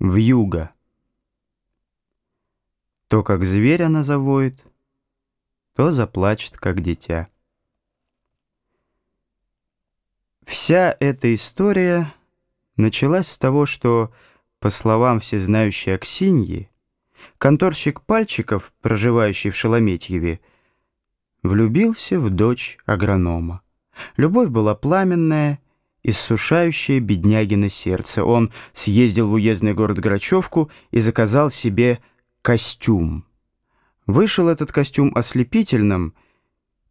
Вьюга. То, как зверь она завоет, то заплачет, как дитя. Вся эта история началась с того, что, по словам всезнающей Аксиньи, конторщик Пальчиков, проживающий в Шелометьеве, влюбился в дочь агронома. Любовь была пламенная, иссушающее беднягино сердце. Он съездил в уездный город Грачевку и заказал себе костюм. Вышел этот костюм ослепительным,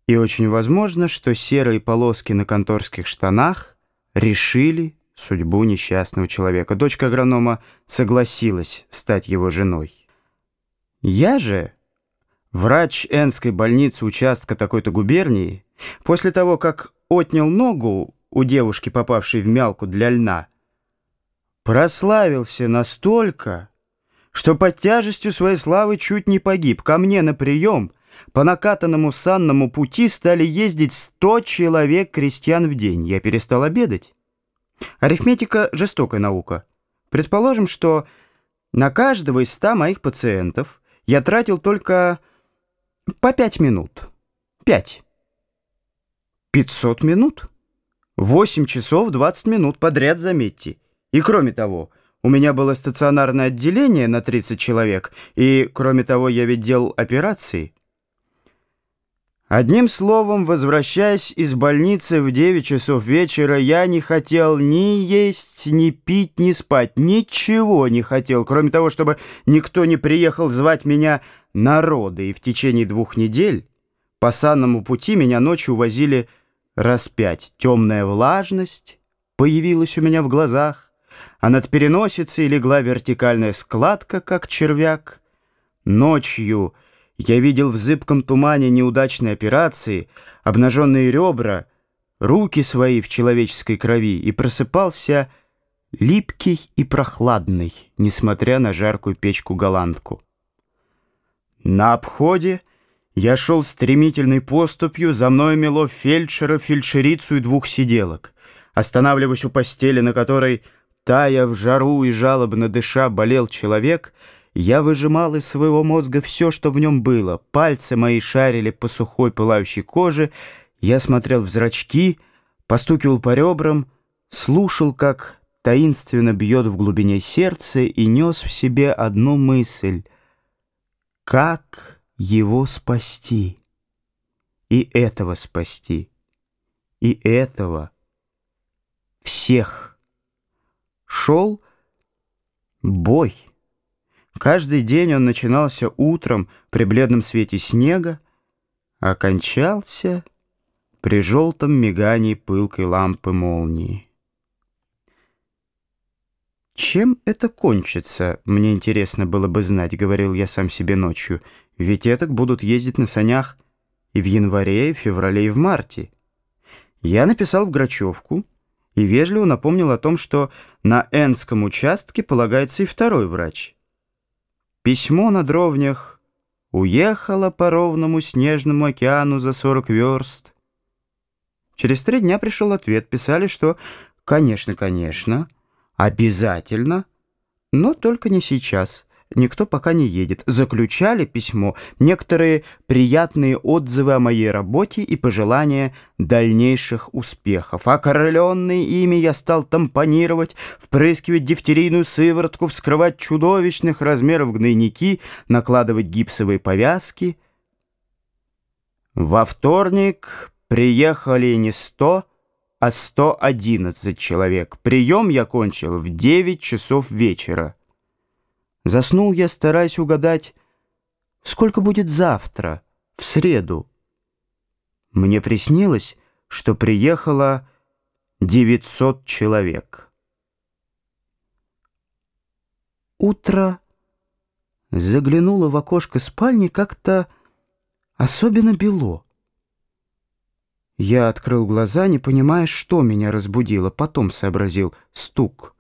и очень возможно, что серые полоски на конторских штанах решили судьбу несчастного человека. Дочка агронома согласилась стать его женой. Я же, врач Энской больницы участка такой-то губернии, после того, как отнял ногу у девушки, попавшей в мялку для льна, прославился настолько, что под тяжестью своей славы чуть не погиб. Ко мне на прием по накатанному санному пути стали ездить сто человек крестьян в день. Я перестал обедать. Арифметика — жестокая наука. Предположим, что на каждого из ста моих пациентов я тратил только по пять минут. Пять. Пятьсот минут? 8 часов 20 минут подряд, заметьте. И кроме того, у меня было стационарное отделение на 30 человек, и кроме того, я ведь делал операции. Одним словом, возвращаясь из больницы в 9 часов вечера, я не хотел ни есть, ни пить, ни спать. Ничего не хотел, кроме того, чтобы никто не приехал звать меня народы. И в течение двух недель по санному пути меня ночью возили раз пять темная влажность появилась у меня в глазах, а над переносицей легла вертикальная складка, как червяк. Ночью я видел в зыбком тумане неудачной операции обнаженные ребра, руки свои в человеческой крови и просыпался липкий и прохладный, несмотря на жаркую печку-голландку. На обходе я шел стремительной поступью, за мной мело фельдшера, фельдшерицу и двух сиделок. Останавливаясь у постели, на которой, тая в жару и жалобно дыша, болел человек, я выжимал из своего мозга все, что в нем было. Пальцы мои шарили по сухой пылающей коже, я смотрел в зрачки, постукивал по ребрам, слушал, как таинственно бьет в глубине сердца и нес в себе одну мысль. Как его спасти, и этого спасти, и этого, всех. Шел бой. Каждый день он начинался утром при бледном свете снега, а кончался при желтом мигании пылкой лампы молнии. «Чем это кончится, мне интересно было бы знать», — говорил я сам себе ночью. «Ведь этак будут ездить на санях и в январе, и в феврале, и в марте». Я написал в Грачевку и вежливо напомнил о том, что на Энском участке полагается и второй врач. Письмо на дровнях уехало по ровному снежному океану за 40 верст. Через три дня пришел ответ. Писали, что «конечно, конечно». Обязательно, но только не сейчас. Никто пока не едет. Заключали письмо некоторые приятные отзывы о моей работе и пожелания дальнейших успехов. Окороленный ими я стал тампонировать, впрыскивать дифтерийную сыворотку, вскрывать чудовищных размеров гнойники, накладывать гипсовые повязки. Во вторник приехали не сто, а 111 человек. Прием я кончил в 9 часов вечера. Заснул я, стараясь угадать, сколько будет завтра, в среду. Мне приснилось, что приехало 900 человек. Утро заглянуло в окошко спальни как-то особенно бело. Я открыл глаза, не понимая, что меня разбудило. Потом сообразил стук.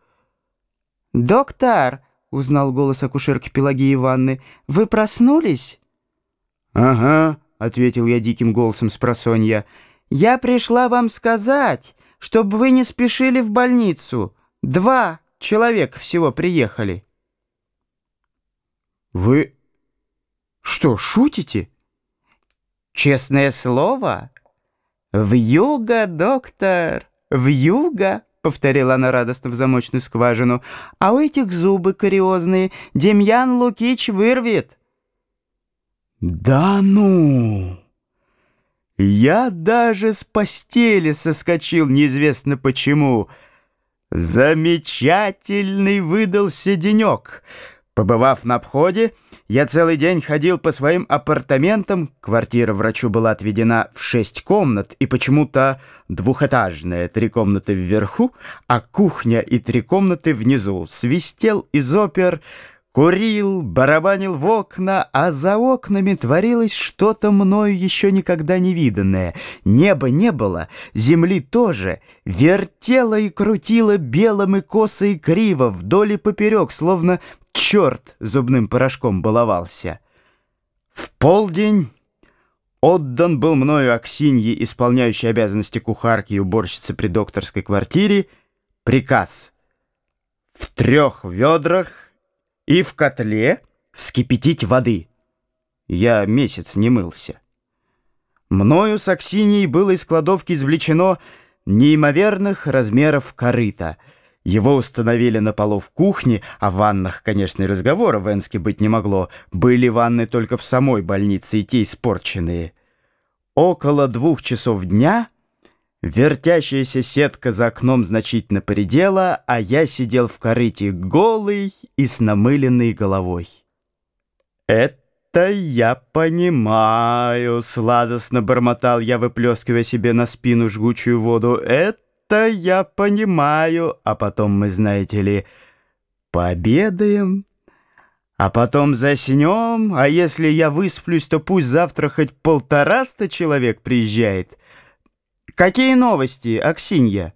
«Доктор!» — узнал голос акушерки Пелагии Ивановны. «Вы проснулись?» «Ага», — ответил я диким голосом с просонья. «Я пришла вам сказать, чтобы вы не спешили в больницу. Два человека всего приехали». Вы что, шутите? Честное слово? В юга, доктор, в юга, повторила она радостно в замочную скважину. А у этих зубы кариозные Демьян Лукич вырвет. Да ну! Я даже с постели соскочил, неизвестно почему. Замечательный выдался денек. Побывав на обходе, я целый день ходил по своим апартаментам. Квартира врачу была отведена в шесть комнат и почему-то двухэтажная, три комнаты вверху, а кухня и три комнаты внизу. Свистел из опер Курил, барабанил в окна, а за окнами творилось что-то мною еще никогда не виданное. Неба не было, земли тоже. Вертело и крутило белым и косо и криво, вдоль и поперек, словно черт зубным порошком баловался. В полдень отдан был мною Аксиньи, исполняющей обязанности кухарки и уборщицы при докторской квартире, приказ в трех ведрах и в котле вскипятить воды. Я месяц не мылся. Мною с Аксиньей было из кладовки извлечено неимоверных размеров корыта. Его установили на полу в кухне, а в ваннах, конечно, и разговора в Энске быть не могло. Были ванны только в самой больнице, и те испорченные. Около двух часов дня... Вертящаяся сетка за окном значительно поредела, а я сидел в корыте голый и с намыленной головой. «Это я понимаю», — сладостно бормотал я, выплескивая себе на спину жгучую воду. «Это я понимаю, а потом мы, знаете ли, пообедаем». А потом заснем, а если я высплюсь, то пусть завтра хоть полтораста человек приезжает — «Какие новости, Аксинья?»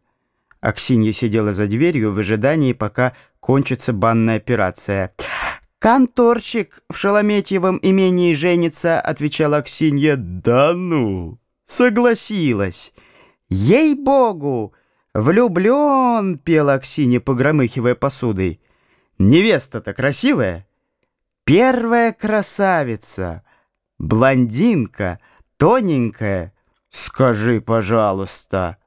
Аксинья сидела за дверью в ожидании, пока кончится банная операция. «Конторщик в Шалометьевом имении женится», — отвечала Аксинья. «Да ну!» «Согласилась!» «Ей-богу! Влюблен!» — пела Аксинья, погромыхивая посудой. «Невеста-то красивая?» «Первая красавица! Блондинка, тоненькая, «Скажи, пожалуйста».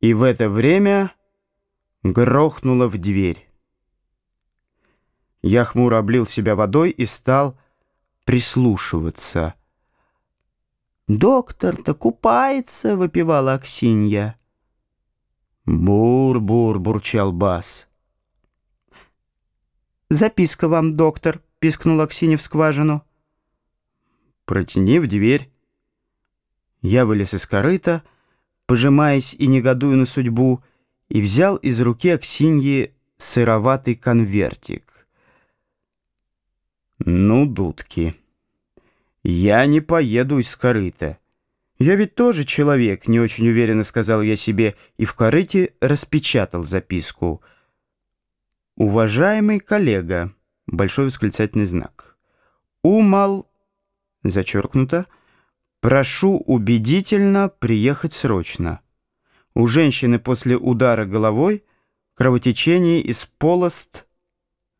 И в это время грохнуло в дверь. Я хмуро облил себя водой и стал прислушиваться. «Доктор-то купается», — выпивала Аксинья. «Бур-бур», — бурчал бас. «Записка вам, доктор», — пискнул Аксинья в скважину. «Протяни в дверь». Я вылез из корыта, пожимаясь и негодуя на судьбу, и взял из руки Аксиньи сыроватый конвертик. Ну, дудки, я не поеду из корыта. Я ведь тоже человек, не очень уверенно сказал я себе, и в корыте распечатал записку. «Уважаемый коллега», большой восклицательный знак, «умал», зачеркнуто, Прошу убедительно приехать срочно. У женщины после удара головой кровотечение из полост,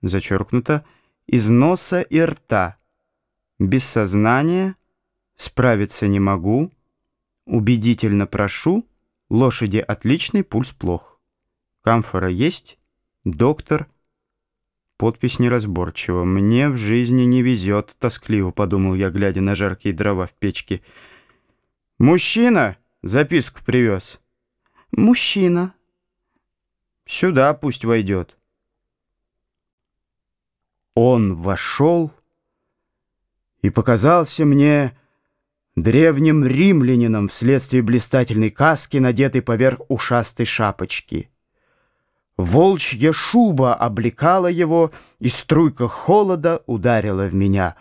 зачеркнуто, из носа и рта. Без сознания, справиться не могу, убедительно прошу, лошади отличный, пульс плох. Камфора есть, доктор Подпись неразборчива. «Мне в жизни не везет», — тоскливо подумал я, глядя на жаркие дрова в печке. «Мужчина!» — записку привез. «Мужчина!» «Сюда пусть войдет». Он вошел и показался мне древним римлянином вследствие блистательной каски, надетой поверх ушастой шапочки. Волчья шуба облекала его, и струйка холода ударила в меня.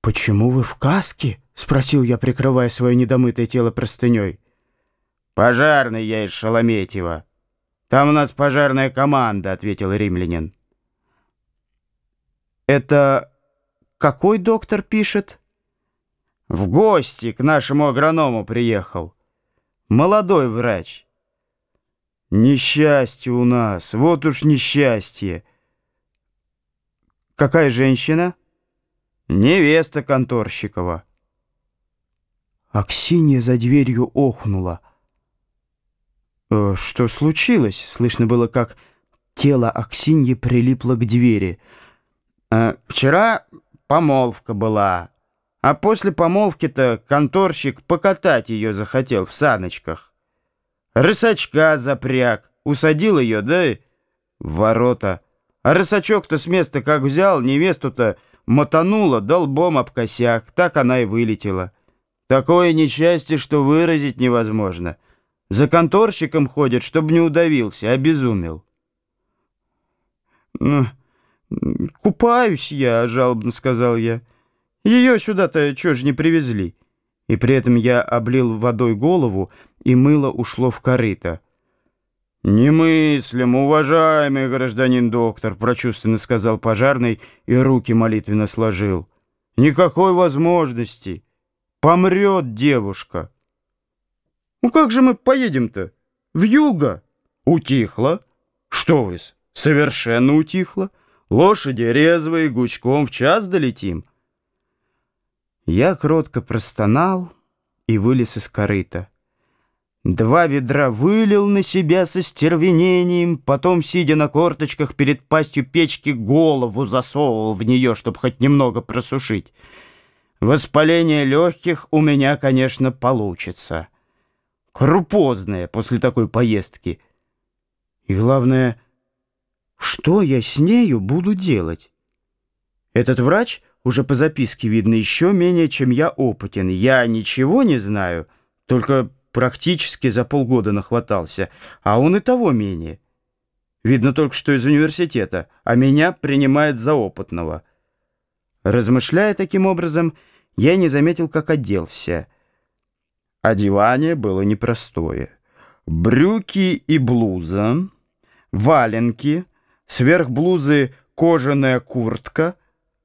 «Почему вы в каске?» — спросил я, прикрывая свое недомытое тело простыней. «Пожарный я из Шалометьева. Там у нас пожарная команда», — ответил римлянин. «Это какой доктор пишет?» «В гости к нашему агроному приехал. Молодой врач». Несчастье у нас, вот уж несчастье. Какая женщина? Невеста Конторщикова. Аксинья за дверью охнула. «Э, «Что случилось?» Слышно было, как тело Аксиньи прилипло к двери. «Э, «Вчера помолвка была, а после помолвки-то конторщик покатать ее захотел в саночках. Рысачка запряг, усадил ее, да в ворота. А рысачок-то с места как взял, невесту-то мотанула долбом об косяк, так она и вылетела». Такое несчастье, что выразить невозможно. За конторщиком ходят, чтобы не удавился, обезумел. «Ну, купаюсь я», — жалобно сказал я. «Ее сюда-то чё ж не привезли?» И при этом я облил водой голову, и мыло ушло в корыто. «Немыслим, уважаемый гражданин доктор», — прочувственно сказал пожарный и руки молитвенно сложил. «Никакой возможности». Помрет девушка. Ну как же мы поедем-то? В юго. Утихло. Что вы, совершенно утихло. Лошади резвые, гучком в час долетим. Я кротко простонал и вылез из корыта. Два ведра вылил на себя со стервенением, потом, сидя на корточках перед пастью печки, голову засовывал в нее, чтобы хоть немного просушить. Воспаление легких у меня, конечно, получится. Крупозное после такой поездки. И главное, что я с нею буду делать? Этот врач, уже по записке видно, еще менее, чем я опытен. Я ничего не знаю, только практически за полгода нахватался, а он и того менее. Видно только, что из университета, а меня принимает за опытного. Размышляя таким образом, я не заметил, как оделся. Одевание было непростое. Брюки и блуза, валенки, сверх блузы кожаная куртка,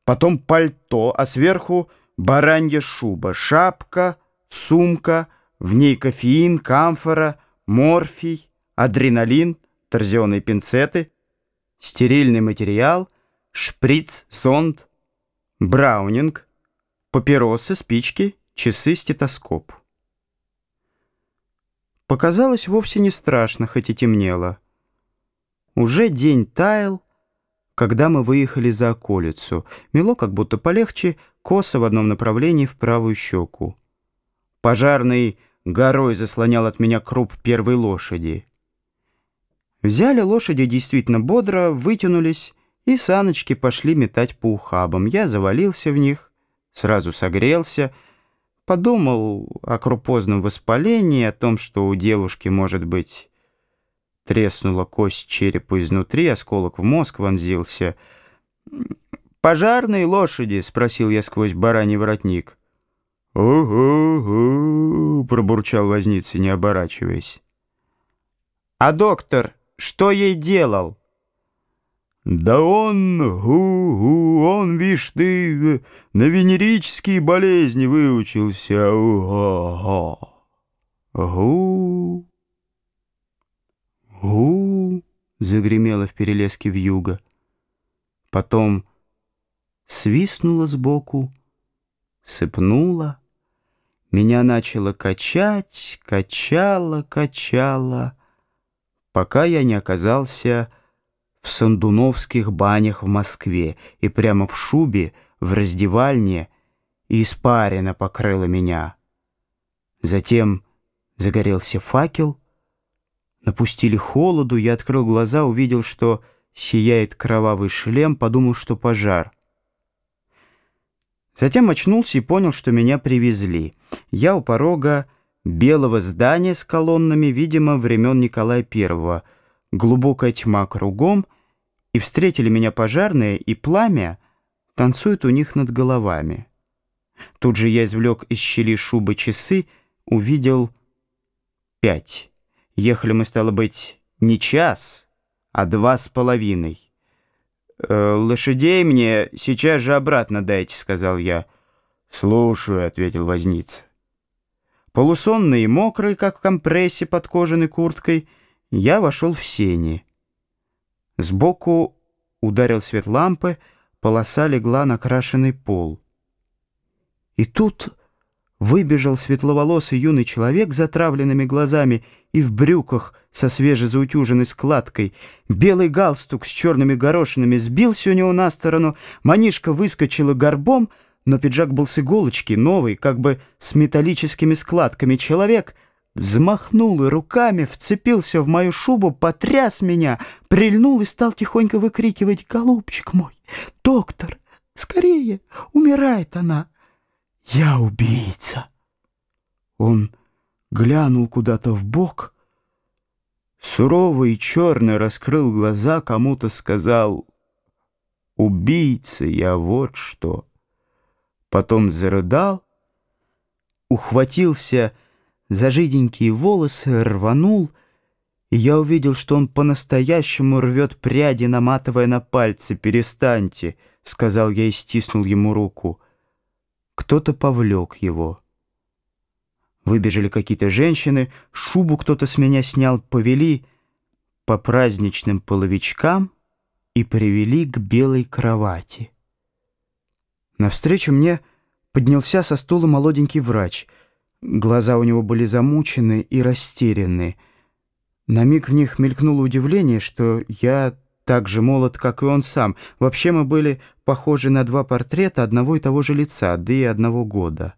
потом пальто, а сверху баранья шуба, шапка, сумка, в ней кофеин, камфора, морфий, адреналин, торзионные пинцеты, стерильный материал, шприц, зонд, браунинг, Папиросы, спички, часы, стетоскоп. Показалось вовсе не страшно, хоть и темнело. Уже день таял, когда мы выехали за околицу. Мело как будто полегче, косо в одном направлении в правую щеку. Пожарный горой заслонял от меня круп первой лошади. Взяли лошади действительно бодро, вытянулись, и саночки пошли метать по ухабам. Я завалился в них сразу согрелся, подумал о крупозном воспалении, о том, что у девушки, может быть, треснула кость черепа изнутри, осколок в мозг вонзился. «Пожарные лошади?» — спросил я сквозь бараний воротник. «Угу-гу», — пробурчал возница, не оборачиваясь. «А доктор что ей делал?» «Да он, гу-гу, он, вишь ты, на венерические болезни выучился, уга гу гу загремело в перелеске вьюга. Потом свистнуло сбоку, сыпнуло, меня начало качать, качало, качало, пока я не оказался в Сандуновских банях в Москве и прямо в шубе, в раздевальне, и испарина покрыла меня. Затем загорелся факел, напустили холоду, я открыл глаза, увидел, что сияет кровавый шлем, подумал, что пожар. Затем очнулся и понял, что меня привезли. Я у порога белого здания с колоннами, видимо, времен Николая Первого. Глубокая тьма кругом — и встретили меня пожарные, и пламя танцует у них над головами. Тут же я извлек из щели шубы часы, увидел пять. Ехали мы, стало быть, не час, а два с половиной. «Э, «Лошадей мне сейчас же обратно дайте», — сказал я. «Слушаю», — ответил возница. Полусонный и мокрый, как в компрессе под кожаной курткой, я вошел в сени. Сбоку ударил свет лампы, полоса легла на крашеный пол. И тут выбежал светловолосый юный человек с затравленными глазами и в брюках со свежезаутюженной складкой. Белый галстук с черными горошинами сбился у него на сторону, манишка выскочила горбом, но пиджак был с иголочки, новый, как бы с металлическими складками. Человек взмахнул руками, вцепился в мою шубу, потряс меня, прильнул и стал тихонько выкрикивать «Голубчик мой! Доктор! Скорее! Умирает она!» «Я убийца!» Он глянул куда-то в бок, сурово и черно раскрыл глаза, кому-то сказал «Убийца я, вот что!» Потом зарыдал, ухватился за жиденькие волосы, рванул, и я увидел, что он по-настоящему рвет пряди, наматывая на пальцы. «Перестаньте!» — сказал я и стиснул ему руку — кто-то повлек его. Выбежали какие-то женщины, шубу кто-то с меня снял, повели по праздничным половичкам и привели к белой кровати. Навстречу мне поднялся со стула молоденький врач. Глаза у него были замучены и растеряны. На миг в них мелькнуло удивление, что я так же молод, как и он сам. Вообще мы были похожи на два портрета одного и того же лица, да и одного года.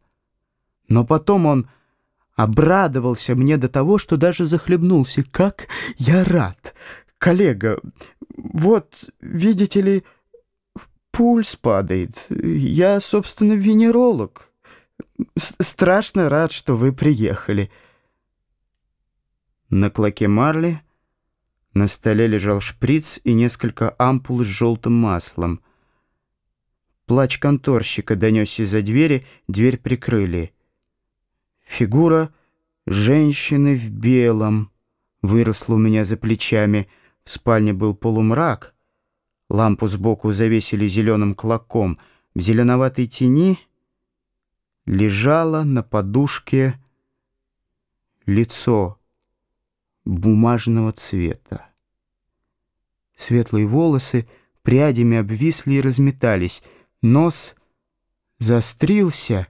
Но потом он обрадовался мне до того, что даже захлебнулся. «Как я рад! Коллега, вот, видите ли, пульс падает. Я, собственно, венеролог. Страшно рад, что вы приехали». На клоке марли на столе лежал шприц и несколько ампул с желтым маслом. Плач конторщика донесся из-за двери, дверь прикрыли. Фигура женщины в белом выросла у меня за плечами. В спальне был полумрак. Лампу сбоку завесили зеленым клоком. В зеленоватой тени лежало на подушке лицо бумажного цвета. Светлые волосы прядями обвисли и разметались, нос застрился,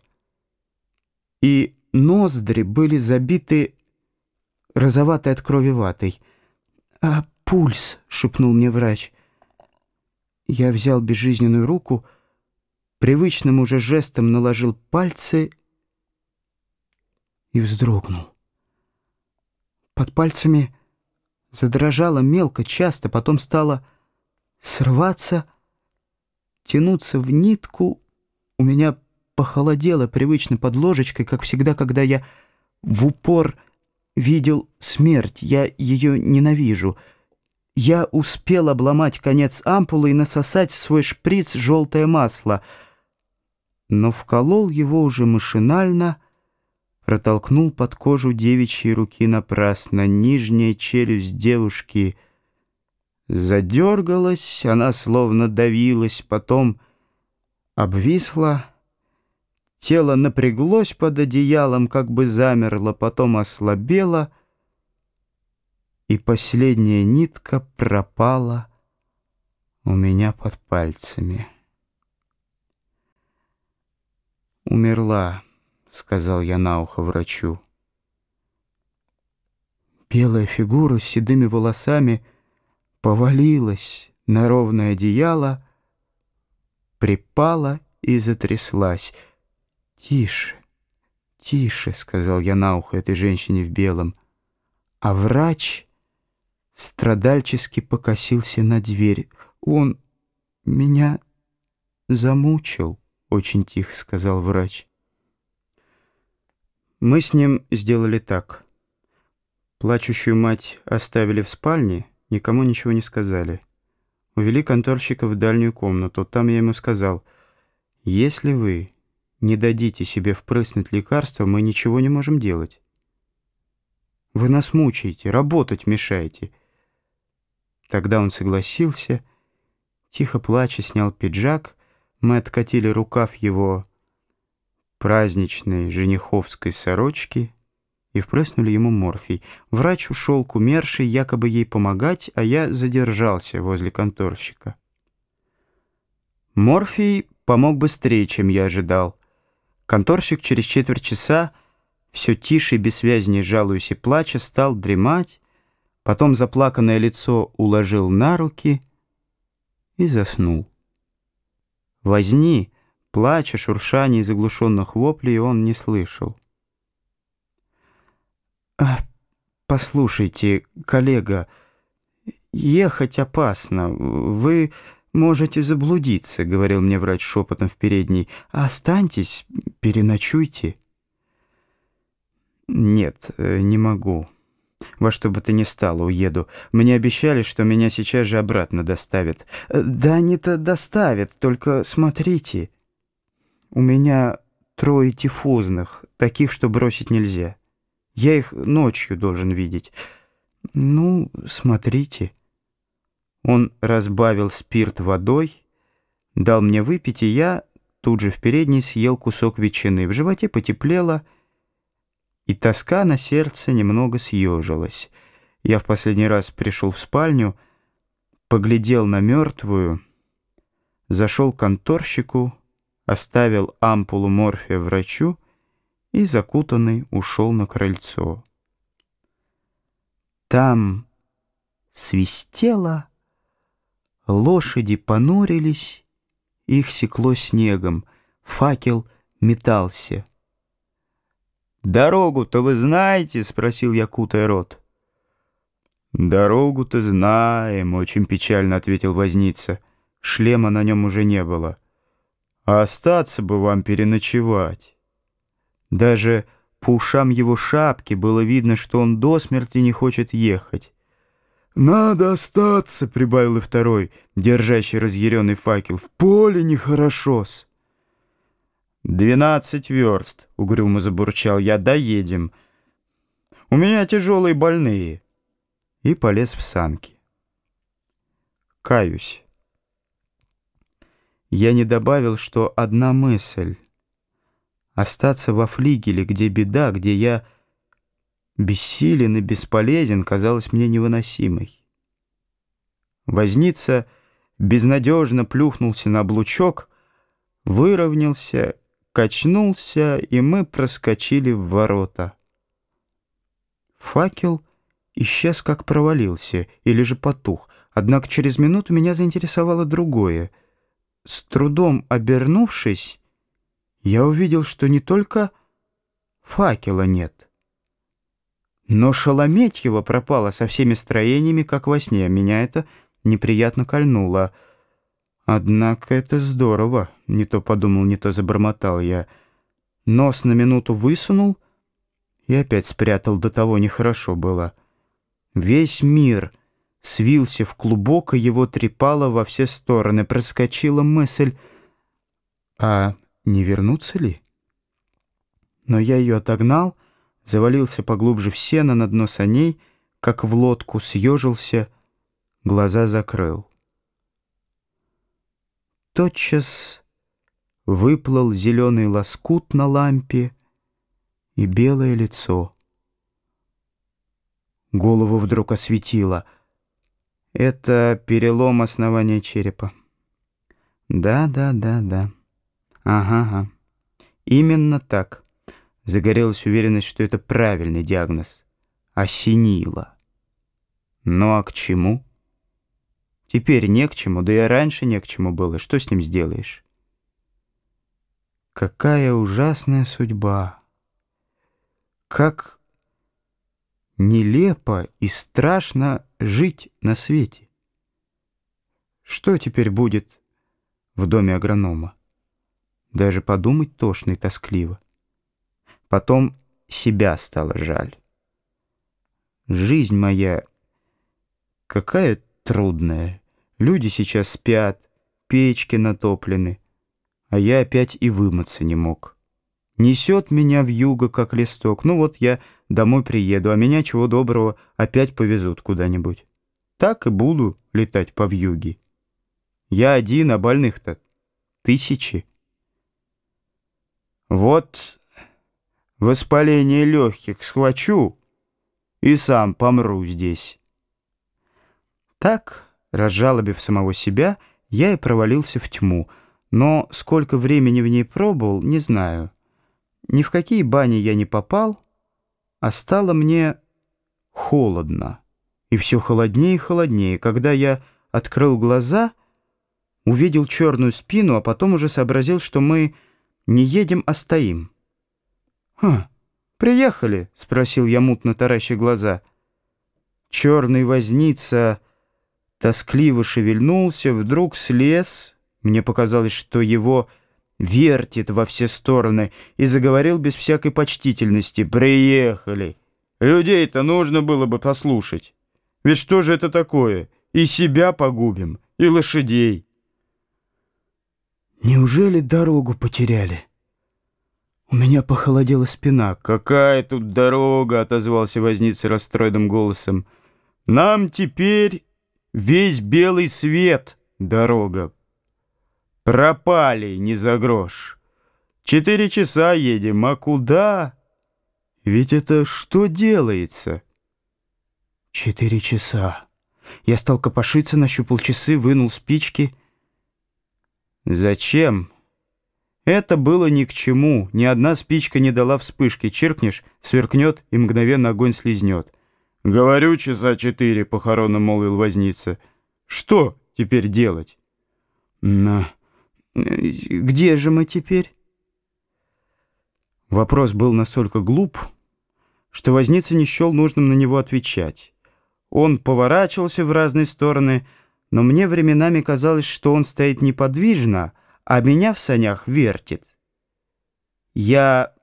и ноздри были забиты розоватой от крови ватой. «А пульс?» — шепнул мне врач. Я взял безжизненную руку, привычным уже жестом наложил пальцы и вздрогнул. Под пальцами задрожала мелко, часто, потом стала срываться, тянуться в нитку. У меня похолодело привычно под ложечкой, как всегда, когда я в упор видел смерть. Я ее ненавижу. Я успел обломать конец ампулы и насосать в свой шприц желтое масло, но вколол его уже машинально — протолкнул под кожу девичьей руки напрасно. Нижняя челюсть девушки задергалась, она словно давилась, потом обвисла. Тело напряглось под одеялом, как бы замерло, потом ослабело, и последняя нитка пропала у меня под пальцами. Умерла. — сказал я на ухо врачу. Белая фигура с седыми волосами повалилась на ровное одеяло, припала и затряслась. «Тише, тише», — сказал я на ухо этой женщине в белом. А врач страдальчески покосился на дверь. «Он меня замучил», — очень тихо сказал врач. Мы с ним сделали так. Плачущую мать оставили в спальне, никому ничего не сказали. Увели конторщика в дальнюю комнату. Там я ему сказал, «Если вы не дадите себе впрыснуть лекарство, мы ничего не можем делать. Вы нас мучаете, работать мешаете». Тогда он согласился, тихо плача снял пиджак, мы откатили рукав его праздничной жениховской сорочки и впрыснули ему морфий. Врач ушел к умершей, якобы ей помогать, а я задержался возле конторщика. Морфий помог быстрее, чем я ожидал. Конторщик через четверть часа, все тише и бессвязнее жалуясь и плача, стал дремать, потом заплаканное лицо уложил на руки и заснул. Возни, плача, шуршания и заглушенных воплей он не слышал. «А, «Послушайте, коллега, ехать опасно. Вы можете заблудиться», — говорил мне врач шепотом в передней. «Останьтесь, переночуйте». «Нет, э, не могу. Во что бы то ни стало, уеду. Мне обещали, что меня сейчас же обратно доставят». «Э, «Да они-то доставят, только смотрите. У меня трое тифозных, таких, что бросить нельзя». Я их ночью должен видеть. Ну, смотрите. Он разбавил спирт водой, дал мне выпить, и я тут же в передней съел кусок ветчины. В животе потеплело, и тоска на сердце немного съежилась. Я в последний раз пришел в спальню, поглядел на мертвую, зашел к конторщику, оставил ампулу морфия врачу и, закутанный, ушел на крыльцо. Там свистело, лошади понурились, их секло снегом, факел метался. «Дорогу-то вы знаете?» — спросил я, кутая рот. «Дорогу-то знаем», — очень печально ответил возница. Шлема на нем уже не было. «А остаться бы вам переночевать». Даже по ушам его шапки было видно, что он до смерти не хочет ехать. «Надо остаться», — прибавил и второй, держащий разъяренный факел. «В поле нехорошо-с». «Двенадцать верст», — угрюмо забурчал я, — «доедем. У меня тяжелые больные». И полез в санки. Каюсь. Я не добавил, что одна мысль — Остаться во флигеле, где беда, где я бессилен и бесполезен, казалось мне невыносимой. Возница безнадежно плюхнулся на облучок, выровнялся, качнулся, и мы проскочили в ворота. Факел исчез, как провалился, или же потух, однако через минуту меня заинтересовало другое. С трудом обернувшись, я увидел, что не только факела нет, но Шалометьева пропала со всеми строениями, как во сне. Меня это неприятно кольнуло. Однако это здорово. Не то подумал, не то забормотал я. Нос на минуту высунул и опять спрятал. До того нехорошо было. Весь мир свился в клубок, и его трепало во все стороны. Проскочила мысль... А не вернуться ли? Но я ее отогнал, завалился поглубже в сено на дно саней, как в лодку съежился, глаза закрыл. Тотчас выплыл зеленый лоскут на лампе и белое лицо. Голову вдруг осветило. Это перелом основания черепа. Да, да, да, да. Ага, ага. Именно так. Загорелась уверенность, что это правильный диагноз. Осенило. Ну а к чему? Теперь не к чему, да и раньше не к чему было. Что с ним сделаешь? Какая ужасная судьба! Как нелепо и страшно жить на свете! Что теперь будет в доме агронома? Даже подумать тошно и тоскливо. Потом себя стало жаль. Жизнь моя какая трудная. Люди сейчас спят, печки натоплены, а я опять и вымыться не мог. Несет меня в юго, как листок. Ну вот я домой приеду, а меня, чего доброго, опять повезут куда-нибудь. Так и буду летать по вьюге. Я один, а больных-то тысячи. Вот воспаление легких схвачу и сам помру здесь. Так, разжалобив самого себя, я и провалился в тьму — но сколько времени в ней пробовал, не знаю. Ни в какие бани я не попал, а стало мне холодно. И все холоднее и холоднее. Когда я открыл глаза, увидел черную спину, а потом уже сообразил, что мы не едем, а стоим. «Хм, приехали?» — спросил я мутно тараща глаза. Черный возница тоскливо шевельнулся, вдруг слез. Мне показалось, что его вертит во все стороны и заговорил без всякой почтительности. «Приехали! Людей-то нужно было бы послушать. Ведь что же это такое? И себя погубим, и лошадей». «Неужели дорогу потеряли?» У меня похолодела спина. «Какая тут дорога?» — отозвался возница расстроенным голосом. «Нам теперь весь белый свет дорога. Пропали не за грош. Четыре часа едем, а куда? Ведь это что делается?» «Четыре часа». Я стал копошиться, нащупал часы, вынул спички — Зачем? Это было ни к чему. Ни одна спичка не дала вспышки. Черкнешь, сверкнет и мгновенно огонь слезнет. «Говорю, часа четыре», — похоронно молвил возница. «Что теперь делать?» «На... Где же мы теперь?» Вопрос был настолько глуп, что возница не счел нужным на него отвечать. Он поворачивался в разные стороны, но мне временами казалось, что он стоит неподвижно, а меня в санях вертит. Я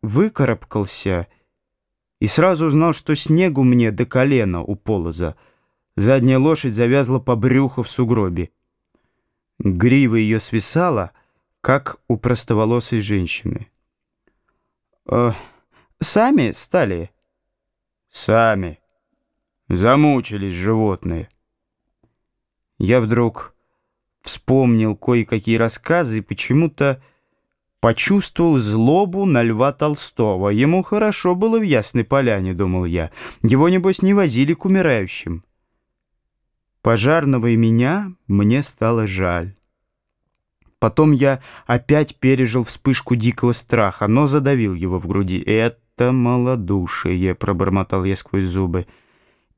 выкарабкался и сразу узнал, что снегу мне до колена у полоза. Задняя лошадь завязла по брюху в сугробе. Грива ее свисала, как у простоволосой женщины. «Э, «Сами стали?» «Сами. Замучились животные». Я вдруг вспомнил кое-какие рассказы и почему-то почувствовал злобу на Льва Толстого. Ему хорошо было в Ясной Поляне, думал я. Его, небось, не возили к умирающим. Пожарного и меня мне стало жаль. Потом я опять пережил вспышку дикого страха, но задавил его в груди. «Это малодушие», — пробормотал я сквозь зубы.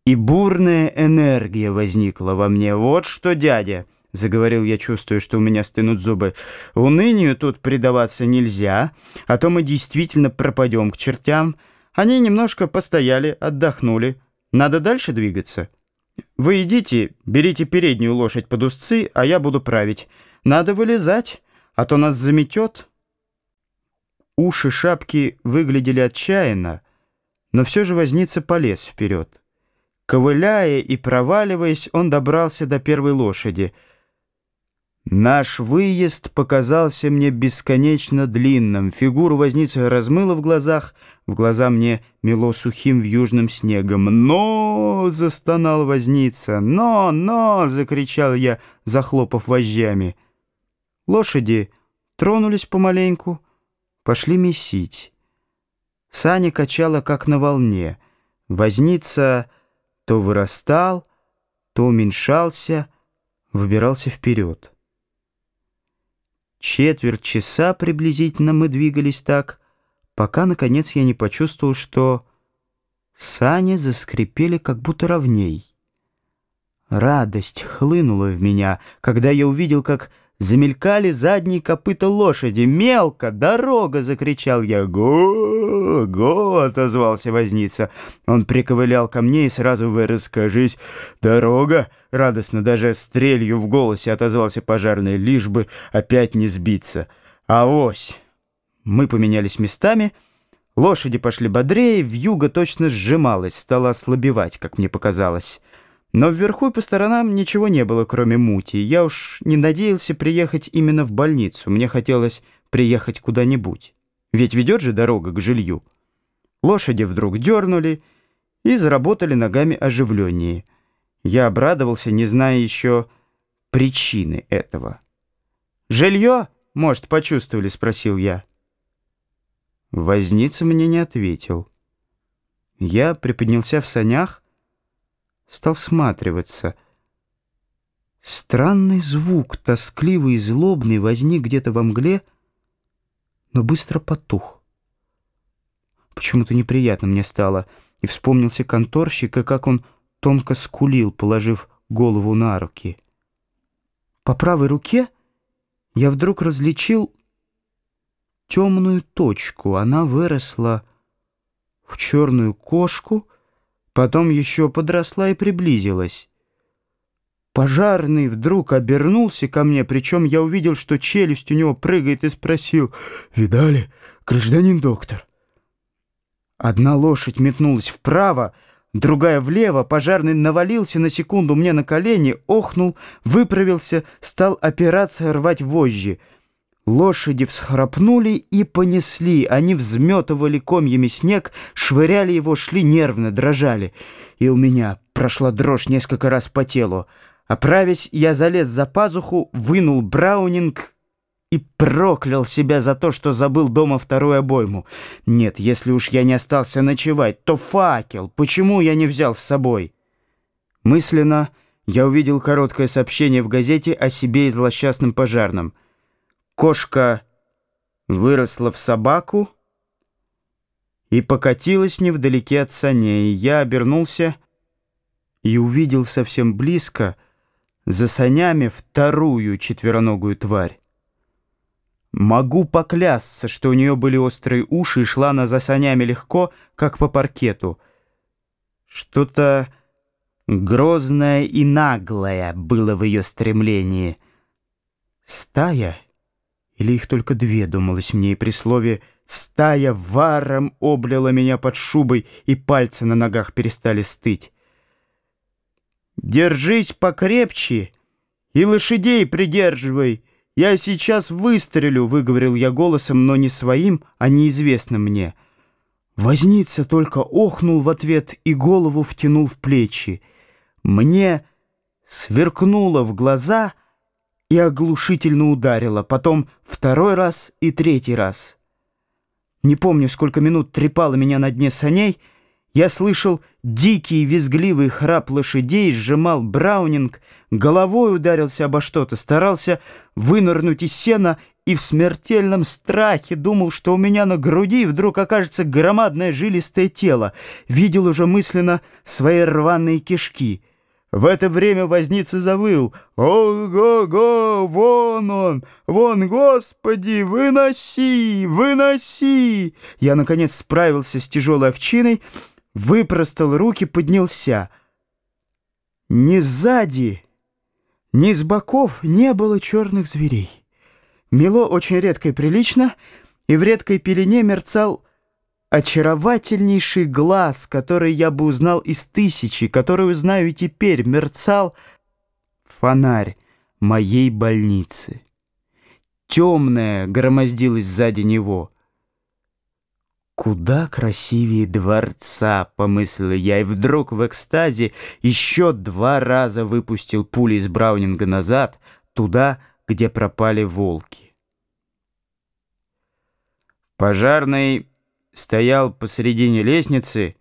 И бурная энергия возникла во мне. «Вот что, дядя!» — заговорил я, чувствуя, что у меня стынут зубы. «Унынию тут предаваться нельзя, а то мы действительно пропадем к чертям. Они немножко постояли, отдохнули. Надо дальше двигаться. Вы идите, берите переднюю лошадь под узцы, а я буду править. Надо вылезать, а то нас заметет». Уши шапки выглядели отчаянно, но все же возница полез вперед. Ковыляя и проваливаясь, он добрался до первой лошади. Наш выезд показался мне бесконечно длинным. Фигуру возницы размыло в глазах, в глаза мне мело сухим в южным снегом. «Но!» — застонал возница. «Но! Но!» — закричал я, захлопав вожжами. Лошади тронулись помаленьку, пошли месить. Сани качала, как на волне. Возница то вырастал, то уменьшался, выбирался вперед. Четверть часа приблизительно мы двигались так, пока, наконец, я не почувствовал, что сани заскрипели как будто ровней. Радость хлынула в меня, когда я увидел, как Замелькали задние копыта лошади. «Мелко! Дорога!» — закричал я. «Го! Го!» — отозвался возница. Он приковылял ко мне и сразу вы расскажись. «Дорога!» — радостно, даже стрелью в голосе отозвался пожарный, лишь бы опять не сбиться. «Авось!» Мы поменялись местами. Лошади пошли бодрее, вьюга точно сжималась, стала ослабевать, как мне показалось. Но вверху и по сторонам ничего не было, кроме мути. Я уж не надеялся приехать именно в больницу. Мне хотелось приехать куда-нибудь. Ведь ведет же дорога к жилью. Лошади вдруг дернули и заработали ногами оживленнее. Я обрадовался, не зная еще причины этого. «Жилье, может, почувствовали?» — спросил я. Возница мне не ответил. Я приподнялся в санях, стал всматриваться. Странный звук, тоскливый и злобный, возник где-то во мгле, но быстро потух. Почему-то неприятно мне стало, и вспомнился конторщик, и как он тонко скулил, положив голову на руки. По правой руке я вдруг различил темную точку. Она выросла в черную кошку, потом еще подросла и приблизилась. Пожарный вдруг обернулся ко мне, причем я увидел, что челюсть у него прыгает, и спросил, «Видали, гражданин доктор?» Одна лошадь метнулась вправо, другая влево, пожарный навалился на секунду мне на колени, охнул, выправился, стал опираться рвать вожжи. Лошади всхрапнули и понесли, они взметывали комьями снег, швыряли его, шли нервно, дрожали. И у меня прошла дрожь несколько раз по телу. Оправясь, я залез за пазуху, вынул браунинг и проклял себя за то, что забыл дома вторую обойму. Нет, если уж я не остался ночевать, то факел. Почему я не взял с собой? Мысленно я увидел короткое сообщение в газете о себе и злосчастном пожарном. Кошка выросла в собаку и покатилась невдалеке от саней. Я обернулся и увидел совсем близко — за санями вторую четвероногую тварь. Могу поклясться, что у нее были острые уши и шла она за санями легко, как по паркету. Что-то грозное и наглое было в ее стремлении. Стая? Или их только две, думалось мне, и при слове «стая» варом облила меня под шубой, и пальцы на ногах перестали стыть. Держись покрепче и лошадей придерживай. Я сейчас выстрелю, — выговорил я голосом, но не своим, а неизвестным мне. Возница только охнул в ответ и голову втянул в плечи. Мне сверкнуло в глаза и оглушительно ударило, потом второй раз и третий раз. Не помню, сколько минут трепало меня на дне саней — я слышал дикий визгливый храп лошадей, сжимал браунинг, головой ударился обо что-то, старался вынырнуть из сена и в смертельном страхе думал, что у меня на груди вдруг окажется громадное жилистое тело. Видел уже мысленно свои рваные кишки. В это время возница завыл. «Ого-го! Вон он! Вон, Господи! Выноси! Выноси!» Я, наконец, справился с тяжелой овчиной, выпростал руки, поднялся. Ни сзади, ни с боков не было черных зверей. Мело очень редко и прилично, и в редкой пелене мерцал очаровательнейший глаз, который я бы узнал из тысячи, который узнаю теперь, мерцал фонарь моей больницы. Темная громоздилась сзади него — «Куда красивее дворца», — помыслил я, и вдруг в экстазе еще два раза выпустил пули из Браунинга назад, туда, где пропали волки. Пожарный стоял посередине лестницы,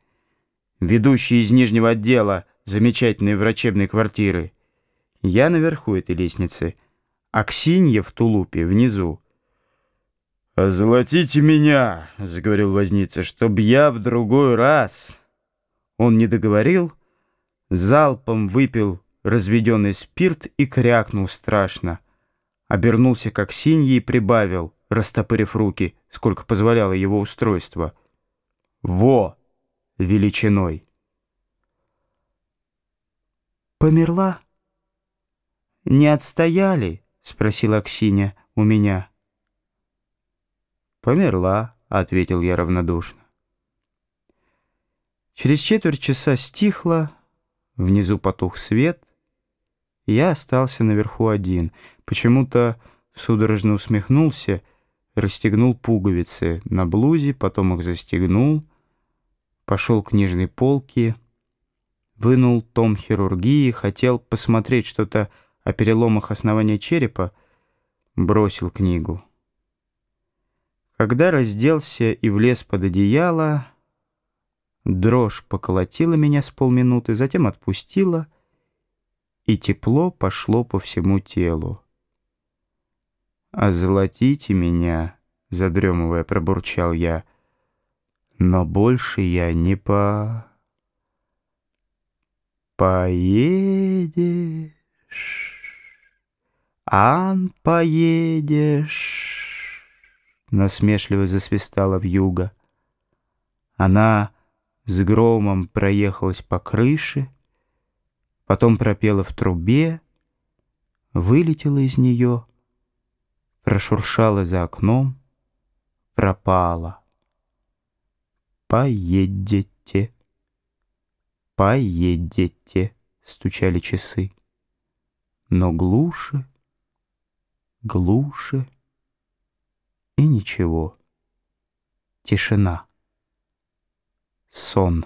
ведущей из нижнего отдела замечательной врачебной квартиры. Я наверху этой лестницы, а Ксинья в тулупе внизу. «Озолотите меня», — заговорил возница, — «чтоб я в другой раз...» Он не договорил, залпом выпил разведенный спирт и крякнул страшно. Обернулся как синьий и прибавил, растопырив руки, сколько позволяло его устройство. «Во!» величиной. «Померла?» «Не отстояли?» — спросила Аксинья у меня. «Померла», — ответил я равнодушно. Через четверть часа стихло, внизу потух свет, я остался наверху один. Почему-то судорожно усмехнулся, расстегнул пуговицы на блузе, потом их застегнул, пошел к нижней полке, вынул том хирургии, хотел посмотреть что-то о переломах основания черепа, бросил книгу. Когда разделся и влез под одеяло, дрожь поколотила меня с полминуты, затем отпустила, и тепло пошло по всему телу. «Озолотите меня», — задремывая, пробурчал я, — «но больше я не по...» «Поедешь, Ан, поедешь», — насмешливо засвистала вьюга. Она с громом проехалась по крыше, потом пропела в трубе, вылетела из нее, прошуршала за окном, пропала. «Поедете, поедете», — стучали часы. Но глуше, глуше и ничего. Тишина. Сон.